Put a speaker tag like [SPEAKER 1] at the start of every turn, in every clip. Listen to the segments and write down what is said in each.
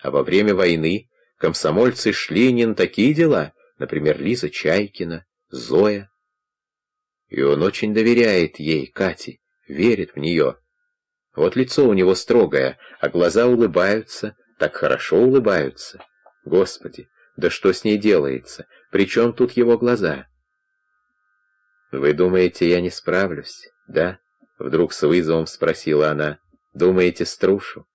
[SPEAKER 1] А во время войны комсомольцы шли не на такие дела, например, Лиза Чайкина, Зоя. И он очень доверяет ей, Кате, верит в нее. Вот лицо у него строгое, а глаза улыбаются, так хорошо улыбаются. Господи, да что с ней делается? Причем тут его глаза? «Вы думаете, я не справлюсь, да?» Вдруг с вызовом спросила она. «Думаете, струшу?»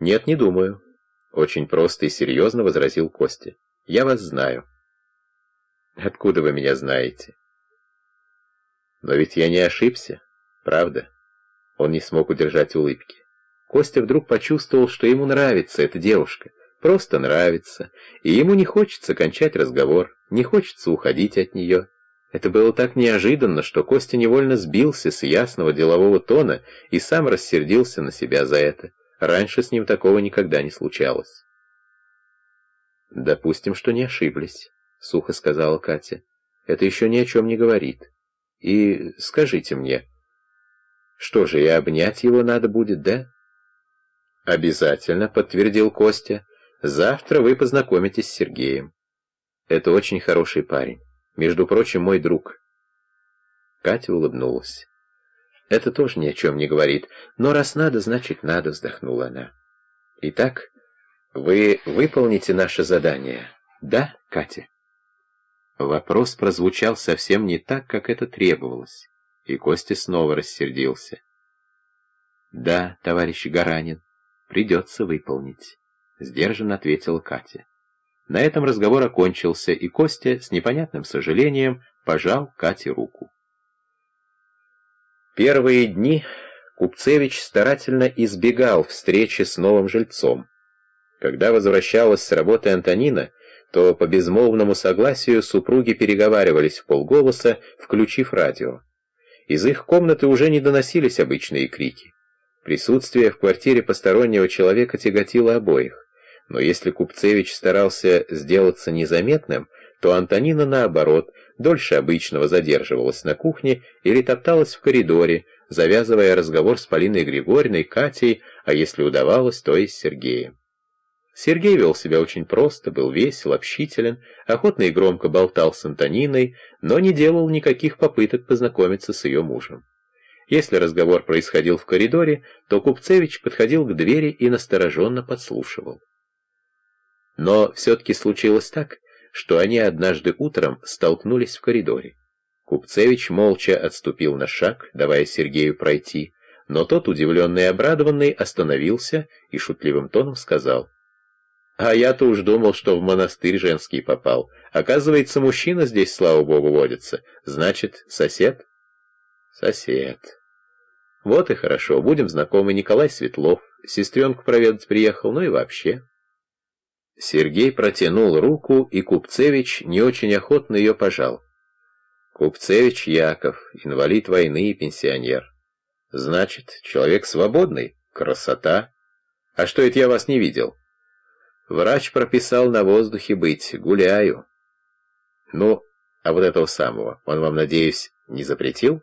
[SPEAKER 1] «Нет, не думаю», — очень просто и серьезно возразил Костя. «Я вас знаю». «Откуда вы меня знаете?» «Но ведь я не ошибся, правда?» Он не смог удержать улыбки. Костя вдруг почувствовал, что ему нравится эта девушка, просто нравится, и ему не хочется кончать разговор, не хочется уходить от нее. Это было так неожиданно, что Костя невольно сбился с ясного делового тона и сам рассердился на себя за это. Раньше с ним такого никогда не случалось. «Допустим, что не ошиблись», — сухо сказала Катя. «Это еще ни о чем не говорит. И скажите мне, что же, и обнять его надо будет, да?» «Обязательно», — подтвердил Костя. «Завтра вы познакомитесь с Сергеем. Это очень хороший парень». Между прочим, мой друг». Катя улыбнулась. «Это тоже ни о чем не говорит, но раз надо, значит надо», — вздохнула она. «Итак, вы выполните наше задание, да, Катя?» Вопрос прозвучал совсем не так, как это требовалось, и Костя снова рассердился. «Да, товарищ Гаранин, придется выполнить», — сдержанно ответила Катя. На этом разговор окончился, и Костя с непонятным сожалением пожал Кате руку. Первые дни Купцевич старательно избегал встречи с новым жильцом. Когда возвращалась с работы Антонина, то по безмолвному согласию супруги переговаривались в полголоса, включив радио. Из их комнаты уже не доносились обычные крики. Присутствие в квартире постороннего человека тяготило обоих но если Купцевич старался сделаться незаметным, то Антонина, наоборот, дольше обычного задерживалась на кухне или топталась в коридоре, завязывая разговор с Полиной Григорьевной, Катей, а если удавалось, то и с Сергеем. Сергей вел себя очень просто, был весел, общителен, охотно и громко болтал с Антониной, но не делал никаких попыток познакомиться с ее мужем. Если разговор происходил в коридоре, то Купцевич подходил к двери и настороженно подслушивал. Но все-таки случилось так, что они однажды утром столкнулись в коридоре. Купцевич молча отступил на шаг, давая Сергею пройти, но тот, удивленный и обрадованный, остановился и шутливым тоном сказал. «А я-то уж думал, что в монастырь женский попал. Оказывается, мужчина здесь, слава богу, водится. Значит, сосед?» «Сосед. Вот и хорошо, будем знакомы. Николай Светлов. Сестренку проведать приехал, ну и вообще». Сергей протянул руку, и Купцевич не очень охотно ее пожал. Купцевич Яков, инвалид войны и пенсионер. Значит, человек свободный? Красота. А что это я вас не видел? Врач прописал на воздухе быть, гуляю. Ну, а вот этого самого он вам, надеюсь, не запретил?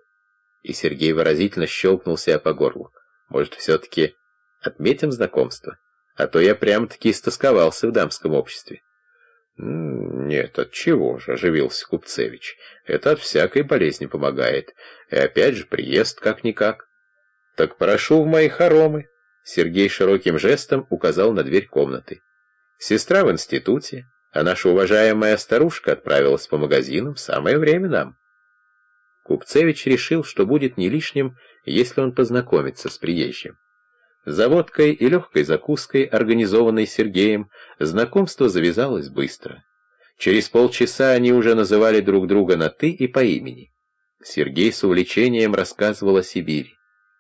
[SPEAKER 1] И Сергей выразительно щелкнул себя по горлу. Может, все-таки отметим знакомство? А то я прям-таки истосковался в дамском обществе. «Нет, от чего же?» — оживился Купцевич. «Это от всякой болезни помогает. И опять же приезд как-никак». «Так прошу в мои хоромы!» Сергей широким жестом указал на дверь комнаты. «Сестра в институте, а наша уважаемая старушка отправилась по магазинам, самое время нам». Купцевич решил, что будет не лишним, если он познакомится с приезжим. За водкой и легкой закуской, организованной Сергеем, знакомство завязалось быстро. Через полчаса они уже называли друг друга на «ты» и по имени. Сергей с увлечением рассказывал о Сибири.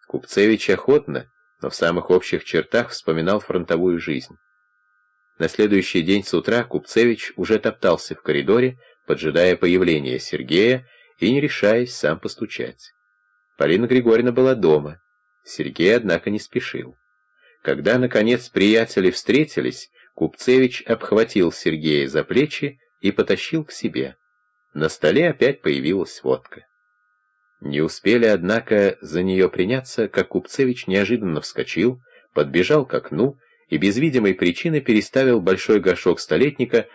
[SPEAKER 1] Купцевич охотно, но в самых общих чертах вспоминал фронтовую жизнь. На следующий день с утра Купцевич уже топтался в коридоре, поджидая появления Сергея и не решаясь сам постучать. Полина Григорьевна была дома. Сергей, однако, не спешил. Когда, наконец, приятели встретились, Купцевич обхватил Сергея за плечи и потащил к себе. На столе опять появилась водка. Не успели, однако, за нее приняться, как Купцевич неожиданно вскочил, подбежал к окну и без видимой причины переставил большой горшок столетника